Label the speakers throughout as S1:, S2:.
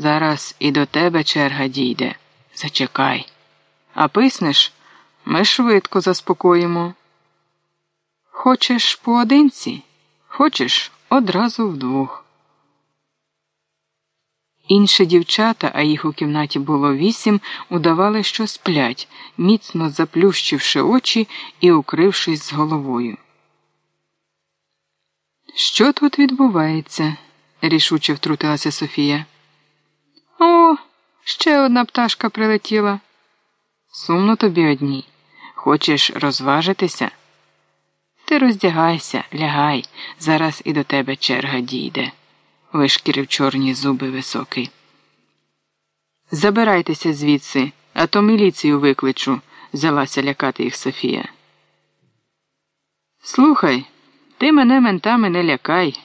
S1: Зараз і до тебе черга дійде. Зачекай. А писнеш, ми швидко заспокоїмо. Хочеш поодинці, хочеш одразу вдвох. Інші дівчата, а їх у кімнаті було вісім, удавали, що сплять, міцно заплющивши очі і укрившись з головою. Що тут відбувається? рішуче втрутилася Софія. Ще одна пташка прилетіла. Сумно тобі одній. Хочеш розважитися? Ти роздягайся, лягай, зараз і до тебе черга дійде, вишкірив чорні зуби високий. Забирайтеся звідси, а то міліцію викличу, взялася лякати їх Софія. Слухай, ти мене ментами не лякай.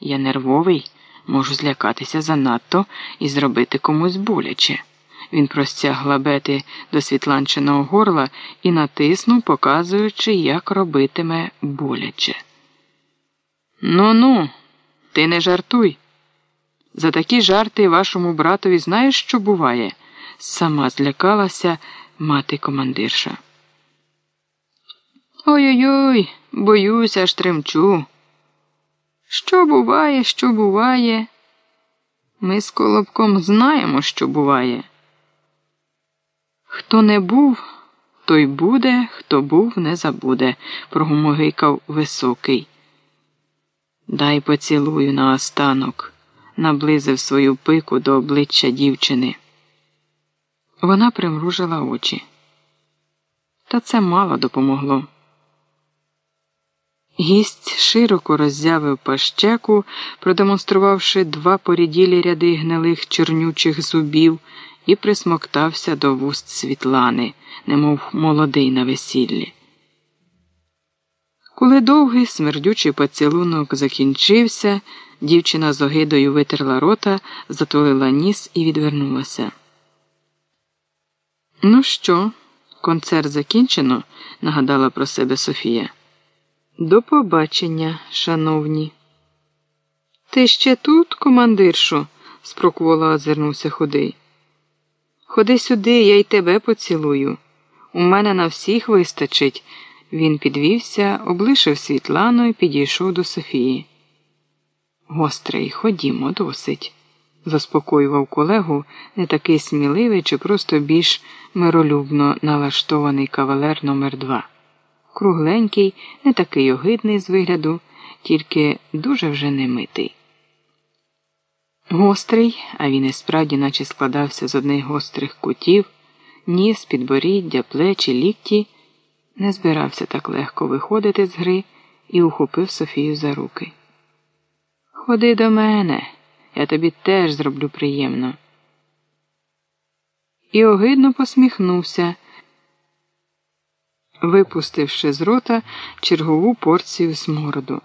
S1: Я нервовий, можу злякатися занадто і зробити комусь боляче. Він простяг лабети до світланчиного горла і натиснув, показуючи, як робитиме боляче. Ну ну, ти не жартуй. За такі жарти вашому братові знаєш, що буває? Сама злякалася мати командирша. Ой-ой-ой, боюся, аж тремчу. Що буває, що буває? Ми з Колобком знаємо, що буває. Хто не був, той буде, хто був, не забуде, прогумогикав високий. Дай поцілую на останок, наблизив свою пику до обличчя дівчини. Вона примружила очі. Та це мало допомогло. Гість широко роззявив пащеку, продемонструвавши два поріділі ряди гнилих чорнючих зубів, і присмоктався до вуст Світлани, немов молодий на весіллі. Коли довгий смердючий поцілунок закінчився, дівчина з огидою витерла рота, затулила ніс і відвернулася. Ну що, концерт закінчено, нагадала про себе Софія. До побачення, шановні. Ти ще тут, командиршу? спроквола озирнувся худий. Ходи сюди, я й тебе поцілую. У мене на всіх вистачить. Він підвівся, облишив Світлану і підійшов до Софії. Гострий, ходімо, досить, заспокоював колегу не такий сміливий чи просто більш миролюбно налаштований кавалер номер 2 Кругленький, не такий огидний з вигляду, тільки дуже вже немитий. Гострий, а він і справді наче складався з одних гострих кутів, ніс, підборіддя, плечі, лікті, не збирався так легко виходити з гри і ухопив Софію за руки. Ходи до мене, я тобі теж зроблю приємно. І огидно посміхнувся, випустивши з рота чергову порцію смороду.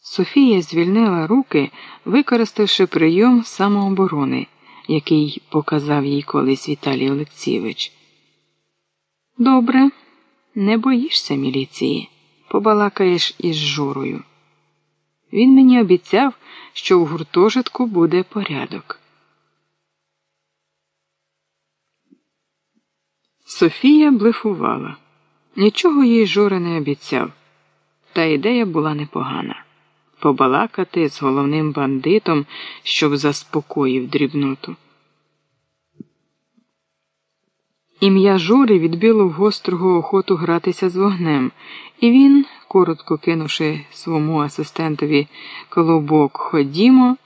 S1: Софія звільнила руки, використавши прийом самооборони, який показав їй колись Віталій Олексійович. Добре, не боїшся міліції, побалакаєш із Журою. Він мені обіцяв, що в гуртожитку буде порядок. Софія блефувала. Нічого їй Жора не обіцяв, та ідея була непогана побалакати з головним бандитом, щоб заспокоїв дрібноту. Ім'я Жори відбило в гострого охоту гратися з вогнем, і він, коротко кинувши своєму асистентові колобок Ходімо,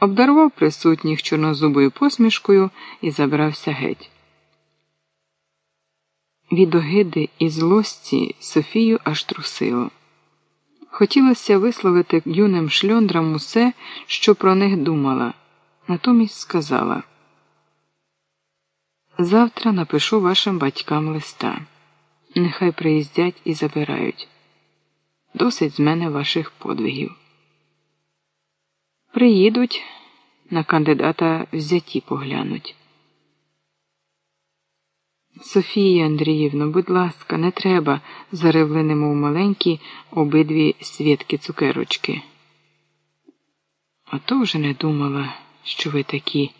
S1: обдарував присутніх чорнозубою посмішкою і забрався геть. Від огиди і злості Софію аж трусило. Хотілося висловити юним шльондрам усе, що про них думала, натомість сказала Завтра напишу вашим батькам листа. Нехай приїздять і забирають. Досить з мене ваших подвигів. Приїдуть, на кандидата взяті поглянуть. Софія Андріївна, будь ласка, не треба, заревли немов маленькі обидві свідки цукерочки. А то вже не думала, що ви такі